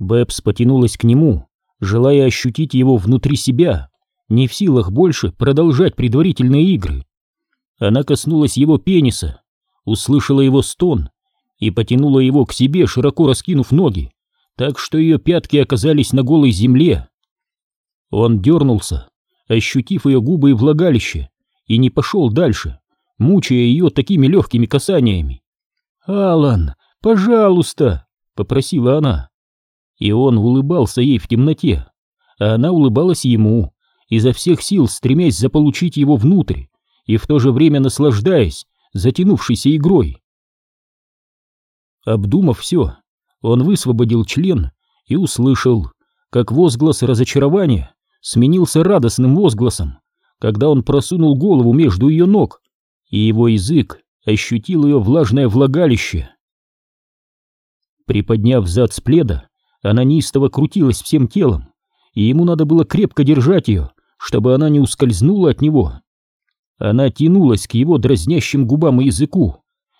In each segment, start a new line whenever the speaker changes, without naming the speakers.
Бэбс потянулась к нему, желая ощутить его внутри себя, не в силах больше продолжать предварительные игры. Она коснулась его пениса, услышала его стон и потянула его к себе, широко раскинув ноги, так что ее пятки оказались на голой земле. Он дернулся, ощутив ее губы и влагалище, и не пошел дальше, мучая ее такими легкими касаниями. «Алан, пожалуйста!» — попросила она. И он улыбался ей в темноте, а она улыбалась ему, изо всех сил стремясь заполучить его внутрь и в то же время наслаждаясь затянувшейся игрой. Обдумав все, он высвободил член и услышал, как возглас разочарования сменился радостным возгласом, когда он просунул голову между ее ног, и его язык ощутил ее влажное влагалище. Приподняв зад с пледа, она неистово крутилась всем телом, и ему надо было крепко держать ее, чтобы она не ускользнула от него. Она тянулась к его дразнящим губам и языку,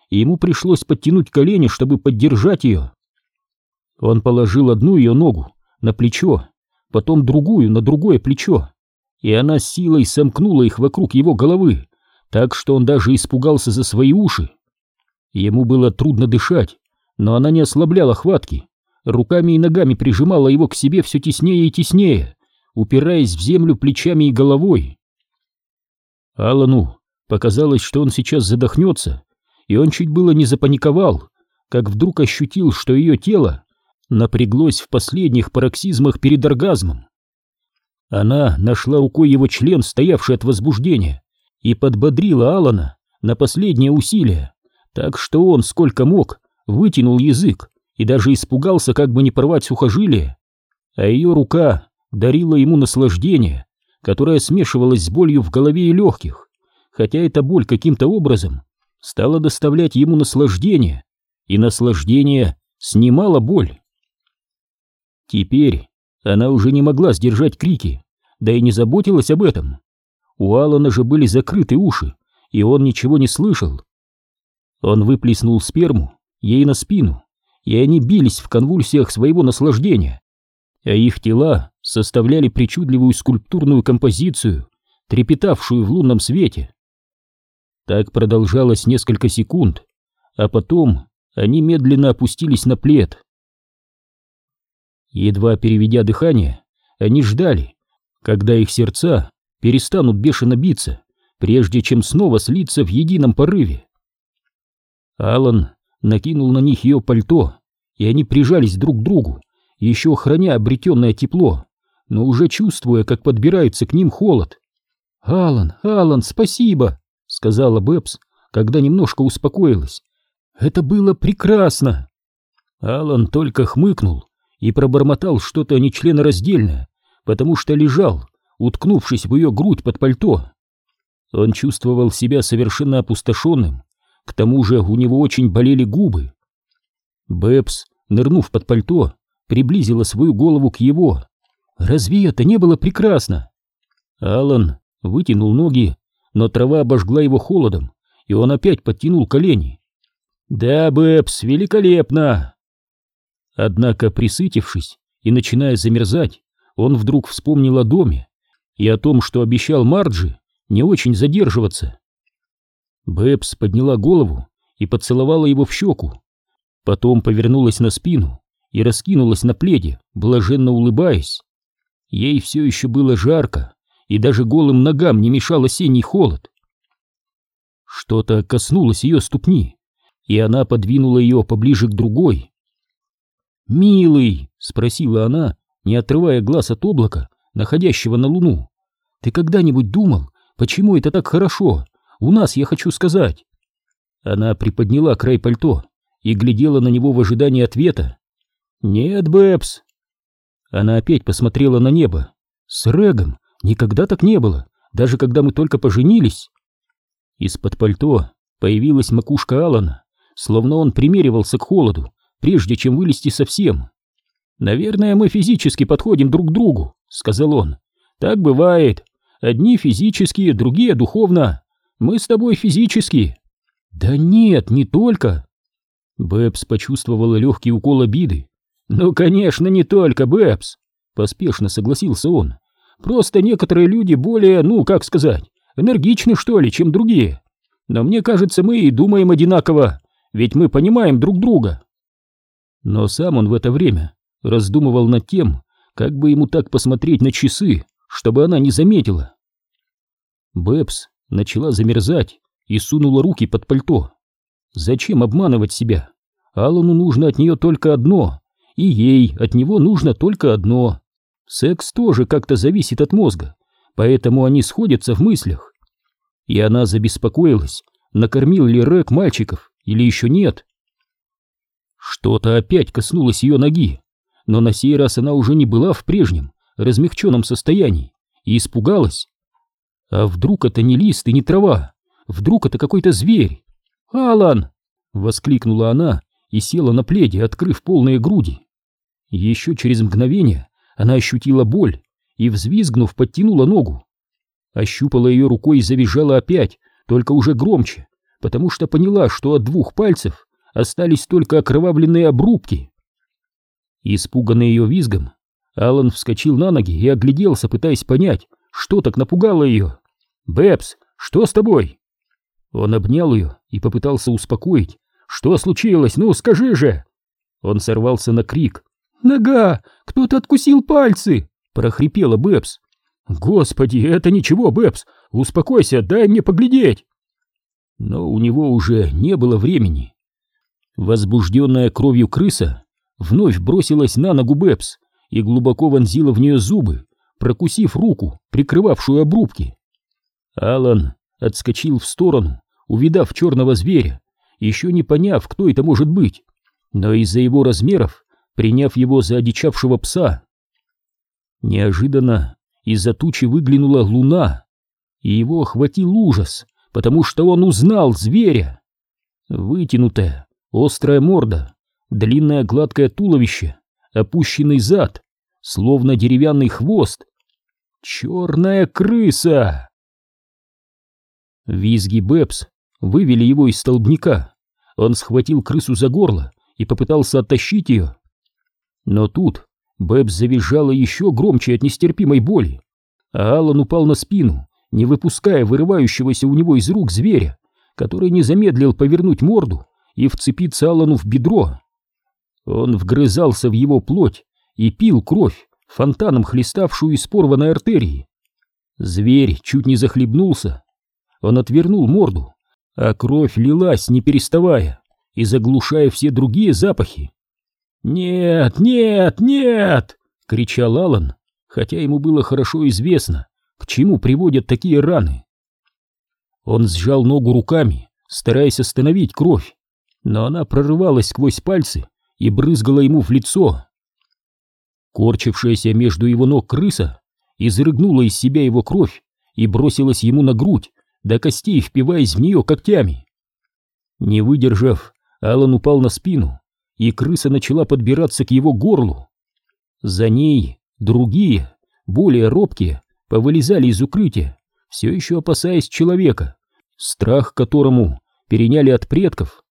и ему пришлось подтянуть колени, чтобы поддержать ее. Он положил одну ее ногу на плечо, потом другую на другое плечо, и она силой сомкнула их вокруг его головы, так что он даже испугался за свои уши. Ему было трудно дышать, но она не ослабляла хватки, руками и ногами прижимала его к себе все теснее и теснее, упираясь в землю плечами и головой. Алану показалось, что он сейчас задохнется, и он чуть было не запаниковал, как вдруг ощутил, что ее тело напряглось в последних пароксизмах перед оргазмом. Она нашла рукой его член, стоявший от возбуждения, и подбодрила Алана на последнее усилие, так что он, сколько мог, вытянул язык и даже испугался, как бы не порвать сухожилие, а ее рука дарила ему наслаждение, которое смешивалось с болью в голове и легких, хотя эта боль каким-то образом стала доставлять ему наслаждение, и наслаждение снимало боль. Теперь она уже не могла сдержать крики, да и не заботилась об этом. У Алана же были закрыты уши, и он ничего не слышал. Он выплеснул сперму ей на спину, и они бились в конвульсиях своего наслаждения, а их тела составляли причудливую скульптурную композицию, трепетавшую в лунном свете. Так продолжалось несколько секунд, а потом они медленно опустились на плед. Едва переведя дыхание, они ждали, когда их сердца перестанут бешено биться, прежде чем снова слиться в едином порыве. Алан накинул на них ее пальто, и они прижались друг к другу, еще храня обретенное тепло, но уже чувствуя, как подбирается к ним холод. «Алан, Алан, спасибо!» — сказала Бэбс, когда немножко успокоилась. «Это было прекрасно!» Алан только хмыкнул и пробормотал что-то нечленораздельное, потому что лежал, уткнувшись в ее грудь под пальто. Он чувствовал себя совершенно опустошенным, к тому же у него очень болели губы. Бэбс, нырнув под пальто, приблизила свою голову к его. Разве это не было прекрасно? Алан вытянул ноги, но трава обожгла его холодом, и он опять подтянул колени. «Да, Бэбс, великолепно!» Однако, присытившись и начиная замерзать, он вдруг вспомнил о доме и о том, что обещал Марджи не очень задерживаться. Бэбс подняла голову и поцеловала его в щеку, потом повернулась на спину и раскинулась на пледе, блаженно улыбаясь. Ей все еще было жарко, и даже голым ногам не мешал осенний холод. Что-то коснулось ее ступни, и она подвинула ее поближе к другой. «Милый!» — спросила она, не отрывая глаз от облака, находящего на луну. «Ты когда-нибудь думал, почему это так хорошо? У нас, я хочу сказать!» Она приподняла край пальто и глядела на него в ожидании ответа. «Нет, Бэбс!» Она опять посмотрела на небо. «С Регом никогда так не было, даже когда мы только поженились!» Из-под пальто появилась макушка Алана, словно он примеривался к холоду, прежде чем вылезти совсем. «Наверное, мы физически подходим друг к другу», — сказал он. «Так бывает. Одни физически, другие духовно. Мы с тобой физически». «Да нет, не только». Бэбс почувствовала легкий укол обиды, «Ну, конечно, не только, Бэбс», — поспешно согласился он. «Просто некоторые люди более, ну, как сказать, энергичны, что ли, чем другие. Но мне кажется, мы и думаем одинаково, ведь мы понимаем друг друга». Но сам он в это время раздумывал над тем, как бы ему так посмотреть на часы, чтобы она не заметила. Бэбс начала замерзать и сунула руки под пальто. Зачем обманывать себя? Аллану нужно от нее только одно, и ей от него нужно только одно. Секс тоже как-то зависит от мозга, поэтому они сходятся в мыслях. И она забеспокоилась, накормил ли Рэк мальчиков или еще нет. Что-то опять коснулось ее ноги, но на сей раз она уже не была в прежнем, размягченном состоянии и испугалась. А вдруг это не лист и не трава? Вдруг это какой-то зверь? «Алан!» — воскликнула она и села на пледе, открыв полные груди. Еще через мгновение она ощутила боль и, взвизгнув, подтянула ногу. Ощупала ее рукой и завизжала опять, только уже громче, потому что поняла, что от двух пальцев остались только окровавленные обрубки. Испуганный ее визгом, Алан вскочил на ноги и огляделся, пытаясь понять, что так напугало ее. «Бэбс, что с тобой?» Он обнял ее и попытался успокоить. «Что случилось? Ну, скажи же!» Он сорвался на крик. «Нога! Кто-то откусил пальцы!» — прохрипела Бэбс. «Господи, это ничего, Бэбс! Успокойся, дай мне поглядеть!» Но у него уже не было времени. Возбужденная кровью крыса вновь бросилась на ногу Бэбс и глубоко вонзила в нее зубы, прокусив руку, прикрывавшую обрубки. Алан отскочил в сторону, увидав черного зверя, еще не поняв, кто это может быть, но из-за его размеров, приняв его за одичавшего пса. Неожиданно из-за тучи выглянула луна, и его охватил ужас, потому что он узнал зверя. Вытянутая, острая морда, длинное гладкое туловище, опущенный зад, словно деревянный хвост. Черная крыса! Визги Бэбс вывели его из столбняка. Он схватил крысу за горло и попытался оттащить ее. Но тут Бэбс завизжала еще громче от нестерпимой боли, а Аллан упал на спину, не выпуская вырывающегося у него из рук зверя, который не замедлил повернуть морду и вцепиться Аллану в бедро. Он вгрызался в его плоть и пил кровь, фонтаном хлеставшую из порванной артерии. Зверь чуть не захлебнулся, он отвернул морду, а кровь лилась, не переставая, и заглушая все другие запахи. «Нет, нет, нет!» — кричал Алан, хотя ему было хорошо известно, к чему приводят такие раны. Он сжал ногу руками, стараясь остановить кровь, но она прорывалась сквозь пальцы и брызгала ему в лицо. Корчившаяся между его ног крыса изрыгнула из себя его кровь и бросилась ему на грудь, до костей впиваясь в нее когтями. Не выдержав, Алан упал на спину, и крыса начала подбираться к его горлу. За ней другие, более робкие, повылезали из укрытия, все еще опасаясь человека, страх которому переняли от предков,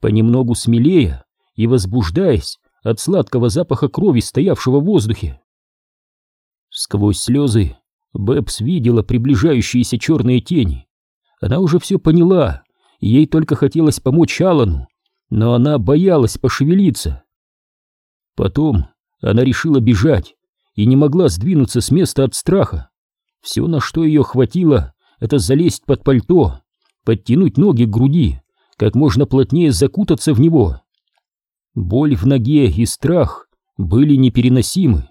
понемногу смелее и возбуждаясь от сладкого запаха крови, стоявшего в воздухе. Сквозь слезы Бэбс видела приближающиеся черные тени, она уже все поняла, ей только хотелось помочь Алану, но она боялась пошевелиться. Потом она решила бежать и не могла сдвинуться с места от страха. Все, на что ее хватило, это залезть под пальто, подтянуть ноги к груди, как можно плотнее закутаться в него. Боль в ноге и страх были непереносимы.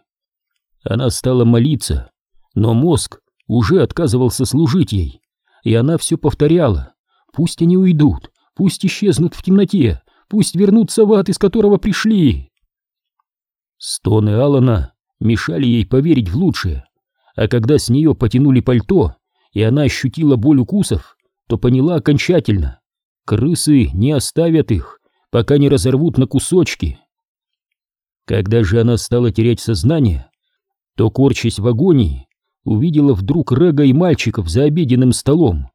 Она стала молиться, но мозг уже отказывался служить ей и она все повторяла. Пусть они уйдут, пусть исчезнут в темноте, пусть вернутся в ад, из которого пришли. Стоны Алана мешали ей поверить в лучшее, а когда с нее потянули пальто, и она ощутила боль укусов, то поняла окончательно. Крысы не оставят их, пока не разорвут на кусочки. Когда же она стала терять сознание, то, корчась в агонии, увидела вдруг Рега и мальчиков за обеденным столом.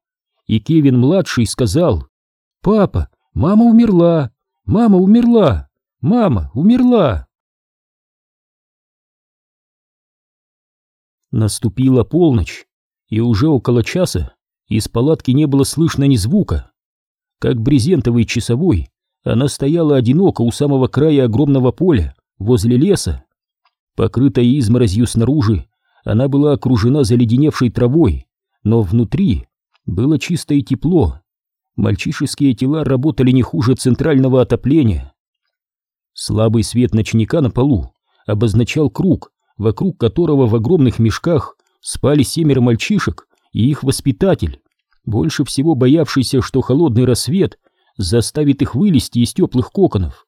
И Кевин-младший сказал, «Папа, мама умерла! Мама умерла! Мама умерла!» Наступила полночь, и уже около часа из палатки не было слышно ни звука. Как брезентовый часовой, она стояла одиноко у самого края огромного поля, возле леса. Покрытая изморозью снаружи, она была окружена заледеневшей травой, но внутри было чисто и тепло. Мальчишеские тела работали не хуже центрального отопления. Слабый свет ночника на полу обозначал круг, вокруг которого в огромных мешках спали семеро мальчишек и их воспитатель, больше всего боявшийся, что холодный рассвет заставит их вылезти из теплых коконов.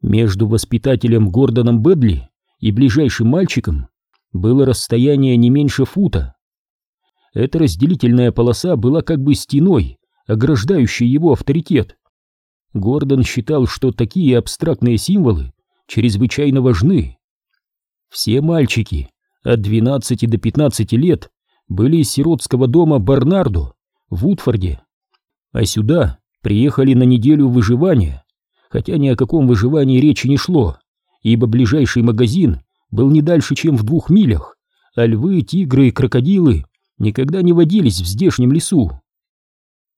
Между воспитателем Гордоном Бэдли и ближайшим мальчиком было расстояние не меньше фута. Эта разделительная полоса была как бы стеной, ограждающей его авторитет. Гордон считал, что такие абстрактные символы чрезвычайно важны. Все мальчики от 12 до 15 лет были из сиротского дома Барнардо в Утфорде, а сюда приехали на неделю выживания, хотя ни о каком выживании речи не шло, ибо ближайший магазин был не дальше, чем в двух милях, а львы, тигры и крокодилы никогда не водились в здешнем лесу.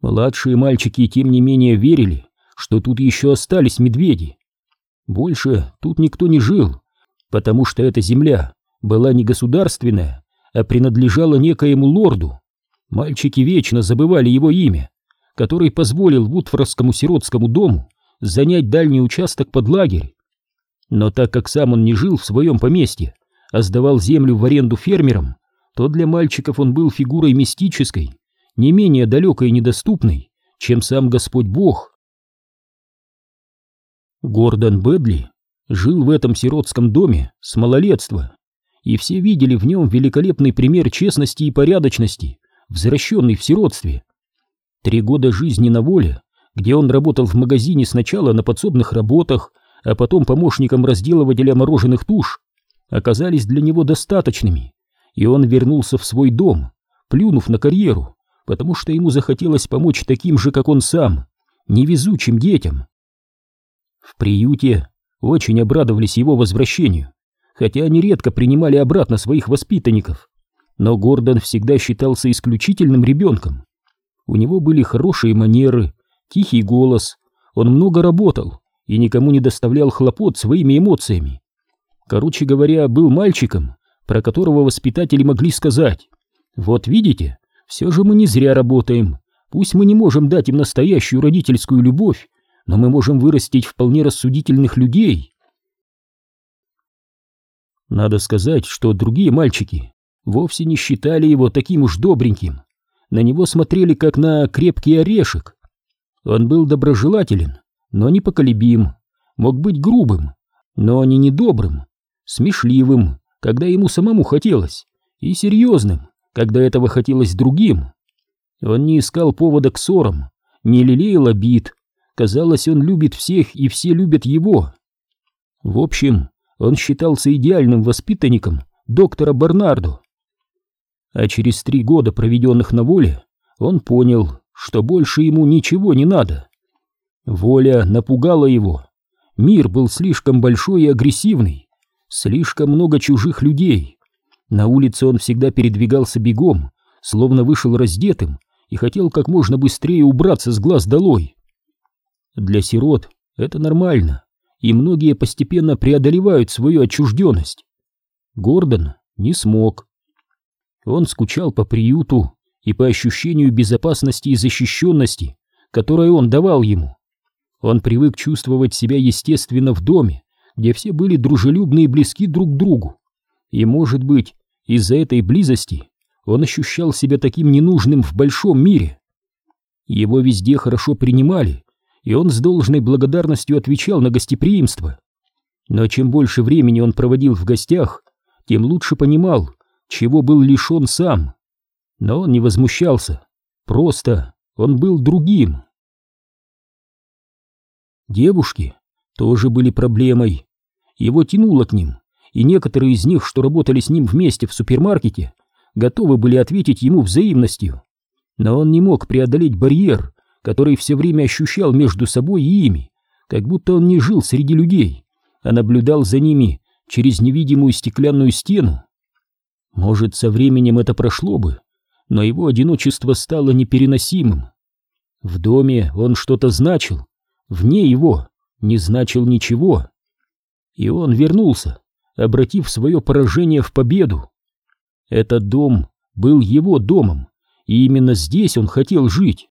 Младшие мальчики, тем не менее, верили, что тут еще остались медведи. Больше тут никто не жил, потому что эта земля была не государственная, а принадлежала некоему лорду. Мальчики вечно забывали его имя, который позволил Вудфордскому сиротскому дому занять дальний участок под лагерь. Но так как сам он не жил в своем поместье, а сдавал землю в аренду фермерам, то для мальчиков он был фигурой мистической, не менее далекой и недоступной, чем сам Господь Бог. Гордон Бэдли жил в этом сиротском доме с малолетства и все видели в нем великолепный пример честности и порядочности, возвращенный в сиротстве. Три года жизни на воле, где он работал в магазине сначала на подсобных работах, а потом помощником разделывателя мороженых туш, оказались для него достаточными, и он вернулся в свой дом, плюнув на карьеру, потому что ему захотелось помочь таким же, как он сам, невезучим детям. В приюте очень обрадовались его возвращению, хотя они редко принимали обратно своих воспитанников. Но Гордон всегда считался исключительным ребенком. У него были хорошие манеры, тихий голос, он много работал и никому не доставлял хлопот своими эмоциями. Короче говоря, был мальчиком, про которого воспитатели могли сказать, «Вот видите, все же мы не зря работаем, пусть мы не можем дать им настоящую родительскую любовь, но мы можем вырастить вполне рассудительных людей». Надо сказать, что другие мальчики вовсе не считали его таким уж добреньким. На него смотрели как на крепкий орешек. Он был доброжелателен, но непоколебим, мог быть грубым, но не недобрым, смешливым, когда ему самому хотелось, и серьезным, когда этого хотелось другим. Он не искал повода к ссорам, не лелеял обид. Казалось, он любит всех, и все любят его. В общем, он считался идеальным воспитанником доктора Барнардо. А через три года, проведенных на воле, он понял, что больше ему ничего не надо. Воля напугала его. Мир был слишком большой и агрессивный, слишком много чужих людей. На улице он всегда передвигался бегом, словно вышел раздетым и хотел как можно быстрее убраться с глаз долой. Для сирот это нормально и многие постепенно преодолевают свою отчужденность. Гордон не смог. Он скучал по приюту и по ощущению безопасности и защищенности, которое он давал ему. Он привык чувствовать себя естественно в доме, где все были дружелюбны и близки друг к другу. И, может быть, из-за этой близости он ощущал себя таким ненужным в большом мире. Его везде хорошо принимали, и он с должной благодарностью отвечал на гостеприимство. Но чем больше времени он проводил в гостях, тем лучше понимал, чего был лишен сам. Но он не возмущался, просто он был другим. Девушки тоже были проблемой. Его тянуло к ним, и некоторые из них, что работали с ним вместе в супермаркете, готовы были ответить ему взаимностью. Но он не мог преодолеть барьер, который все время ощущал между собой и ими, как будто он не жил среди людей, а наблюдал за ними через невидимую стеклянную стену. Может, со временем это прошло бы, но его одиночество стало непереносимым. В доме он что-то значил, вне его не значил ничего. И он вернулся, обратив свое поражение в победу. Этот дом был его домом, и именно здесь он хотел жить.